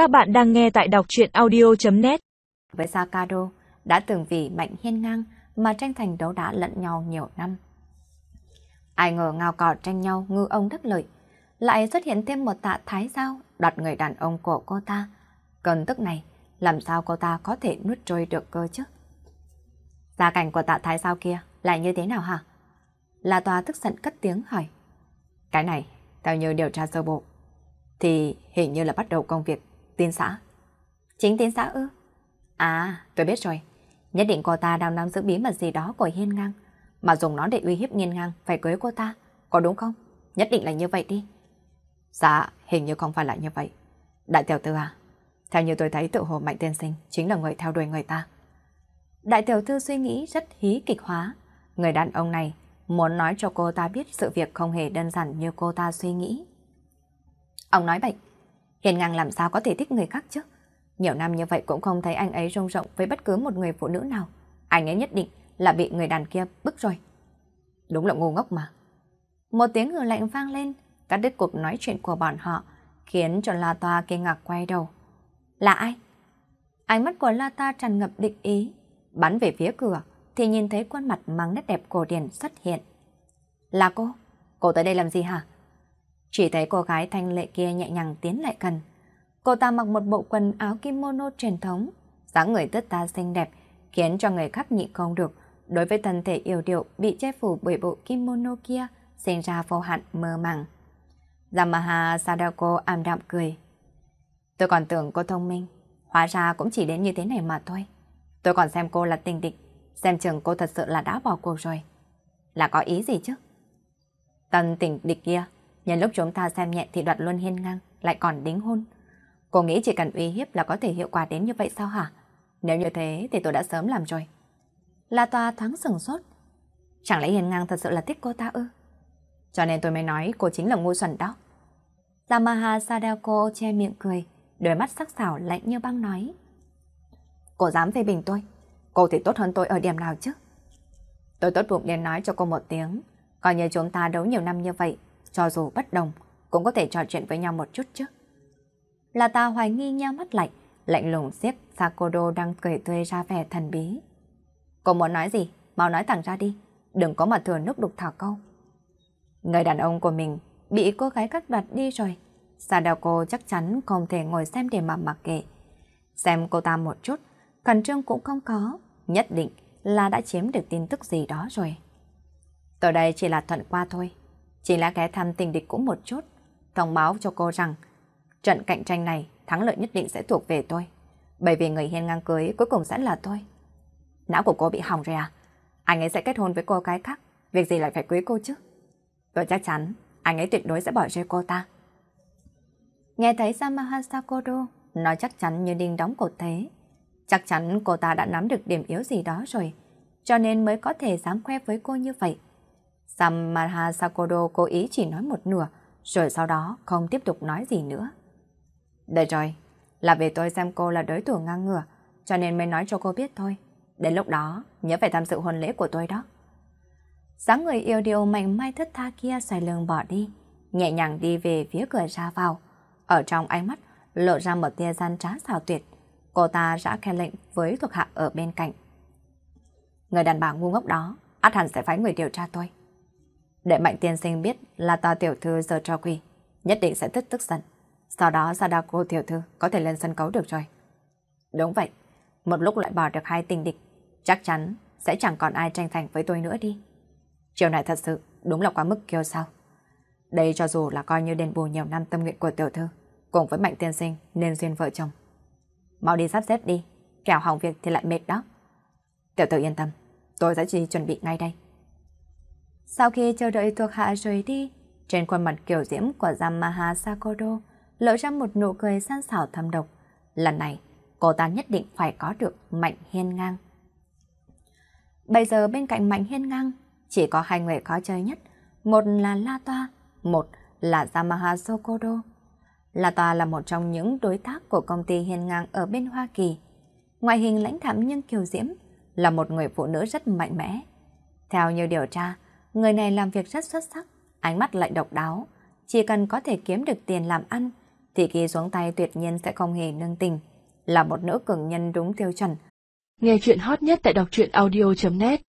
Các bạn đang nghe tại đọc chuyện audio.net Với Sakado đã từng vì mạnh hiên ngang mà tranh thành đấu đá lẫn nhau nhiều năm. Ai ngờ ngao cỏ tranh nhau ngư ông đắc lợi, lại xuất hiện thêm một tạ thái giao đoạt người đàn ông của cô ta. Cơn tức này, làm sao cô ta có thể nuốt trôi được cơ chứ? Gia cảnh của tạ thái giao kia lại như thế nào hả? là Tòa tức giận cất tiếng hỏi. Cái này, theo như điều tra sơ bộ, thì hình như là bắt đầu công việc tiên xã. Chính tiên xã ư? À, tôi biết rồi. Nhất định cô ta đang nắm giữ bí mật gì đó của Hiên Ngang, mà dùng nó để uy hiếp Nghiên Ngang phải cưới cô ta. Có đúng không? Nhất định là như vậy đi. Dạ, hình như không phải là như vậy. Đại tiểu thư à, theo như tôi thấy tự hồ Mạnh Tiên Sinh chính là người theo đuổi người ta. Đại tiểu thư suy nghĩ rất hí kịch hóa. Người đàn ông này muốn nói cho cô ta biết sự việc không hề đơn giản như cô ta suy nghĩ. Ông nói bệnh, Hiền ngang làm sao có thể thích người khác chứ? Nhiều năm như vậy cũng không thấy anh ấy rông rộng với bất cứ một người phụ nữ nào. Anh ấy nhất định là bị người đàn kia bức rồi. Đúng là ngu ngốc mà. Một tiếng hừ lạnh vang lên, cắt đứt cuộc nói chuyện của bọn họ, khiến cho La Toa kinh ngạc quay đầu. Là ai? Ánh mắt của La Ta tràn ngập định ý, bắn về phía cửa, thì nhìn thấy khuôn mặt mang nét đẹp cổ điển xuất hiện. Là cô? Cô tới đây làm gì hả? Chỉ thấy cô gái thanh lệ kia nhẹ nhàng tiến lại gần. Cô ta mặc một bộ quần áo kimono truyền thống, dáng người tất ta xinh đẹp, khiến cho người khác nhịn không được. Đối với thân thể yêu điệu bị che phủ bởi bộ kimono kia, sinh ra vô hạn mơ màng. Yamaha Sadako ảm đạm cười. Tôi còn tưởng cô thông minh, hóa ra cũng chỉ đến như thế này mà thôi. Tôi còn xem cô là tình địch, xem chừng cô thật sự là đã bỏ cuộc rồi. Là có ý gì chứ? Tần tình địch kia Nhân lúc chúng ta xem nhẹ thì đoạt luôn hiên ngang, lại còn đính hôn. Cô nghĩ chỉ cần uy hiếp là có thể hiệu quả đến như vậy sao hả? Nếu như thế thì tôi đã sớm làm rồi. La Toa thoáng sừng sốt. Chẳng lẽ hiên ngang thật sự là thích cô ta ư? Cho nên tôi mới nói cô chính là ngu xuẩn đó. Yamaha Sadako che miệng cười, đôi mắt sắc sảo lạnh như băng nói. Cô dám phê bình tôi, cô thì tốt hơn tôi ở điểm nào chứ? Tôi tốt bụng đến nói cho cô một tiếng, coi như chúng ta đấu nhiều năm như vậy, cho dù bất đồng, cũng có thể trò chuyện với nhau một chút chứ. Là ta hoài nghi nhau mắt lạnh, lạnh lùng xếp Sakodo đang cười tươi ra vẻ thần bí. Cô muốn nói gì? Mau nói thẳng ra đi, đừng có mà thừa nước đục thả câu. Người đàn ông của mình bị cô gái cắt đoạt đi rồi. Sadako chắc chắn không thể ngồi xem để mà mặc kệ. Xem cô ta một chút, khẩn trương cũng không có, nhất định là đã chiếm được tin tức gì đó rồi. Tới đây chỉ là thuận qua thôi. Chỉ là ghé thăm tình địch cũng một chút, thông báo cho cô rằng trận cạnh tranh này thắng lợi nhất định sẽ thuộc về tôi. Bởi vì người hiên ngang cưới cuối cùng sẽ là tôi. Não của cô bị hỏng rồi à? Anh ấy sẽ kết hôn với cô cái khác, việc gì lại phải cưới cô chứ? Tôi chắc chắn anh ấy tuyệt đối sẽ bỏ rơi cô ta. Nghe thấy Samaha Sakodo nói chắc chắn như đinh đóng cột thế. Chắc chắn cô ta đã nắm được điểm yếu gì đó rồi, cho nên mới có thể dám khoe với cô như vậy. Samaha Sakodo cố ý chỉ nói một nửa, rồi sau đó không tiếp tục nói gì nữa. Được rồi, là vì tôi xem cô là đối thủ ngang ngửa, cho nên mới nói cho cô biết thôi. Đến lúc đó, nhớ phải tham dự hôn lễ của tôi đó. Sáng người yêu điều mạnh mai thất tha kia xoay lưng bỏ đi, nhẹ nhàng đi về phía cửa ra vào. Ở trong ánh mắt, lộ ra một tia gian trá xào tuyệt. Cô ta đã khen lệnh với thuộc hạ ở bên cạnh. Người đàn bà ngu ngốc đó, át hẳn sẽ phái người điều tra tôi. Để mạnh tiên sinh biết là ta tiểu thư giờ cho quỳ, nhất định sẽ tức tức giận. Sau đó Sadako tiểu thư có thể lên sân khấu được rồi. Đúng vậy, một lúc lại bỏ được hai tình địch, chắc chắn sẽ chẳng còn ai tranh thành với tôi nữa đi. Chiều này thật sự đúng là quá mức kiêu sao. Đây cho dù là coi như đền bù nhiều năm tâm nguyện của tiểu thư, cùng với mạnh tiên sinh nên duyên vợ chồng. Mau đi sắp xếp đi, kẻo hỏng việc thì lại mệt đó. Tiểu thư yên tâm, tôi sẽ chỉ chuẩn bị ngay đây. Sau khi chờ đợi thuộc hạ rời đi, trên khuôn mặt kiểu diễm của Yamaha Sakodo lộ ra một nụ cười san xảo thâm độc. Lần này, cô ta nhất định phải có được Mạnh Hiên Ngang. Bây giờ bên cạnh Mạnh Hiên Ngang, chỉ có hai người khó chơi nhất. Một là La Toa, một là Yamaha Sokodo. La Toa là một trong những đối tác của công ty Hiên Ngang ở bên Hoa Kỳ. Ngoại hình lãnh thảm nhưng kiều diễm, là một người phụ nữ rất mạnh mẽ. Theo nhiều điều tra, Người này làm việc rất xuất sắc, ánh mắt lại độc đáo. Chỉ cần có thể kiếm được tiền làm ăn, thì khi xuống tay tuyệt nhiên sẽ không hề nương tình, là một nữ cường nhân đúng tiêu chuẩn. Nghe chuyện hot nhất tại đọc truyện audio.net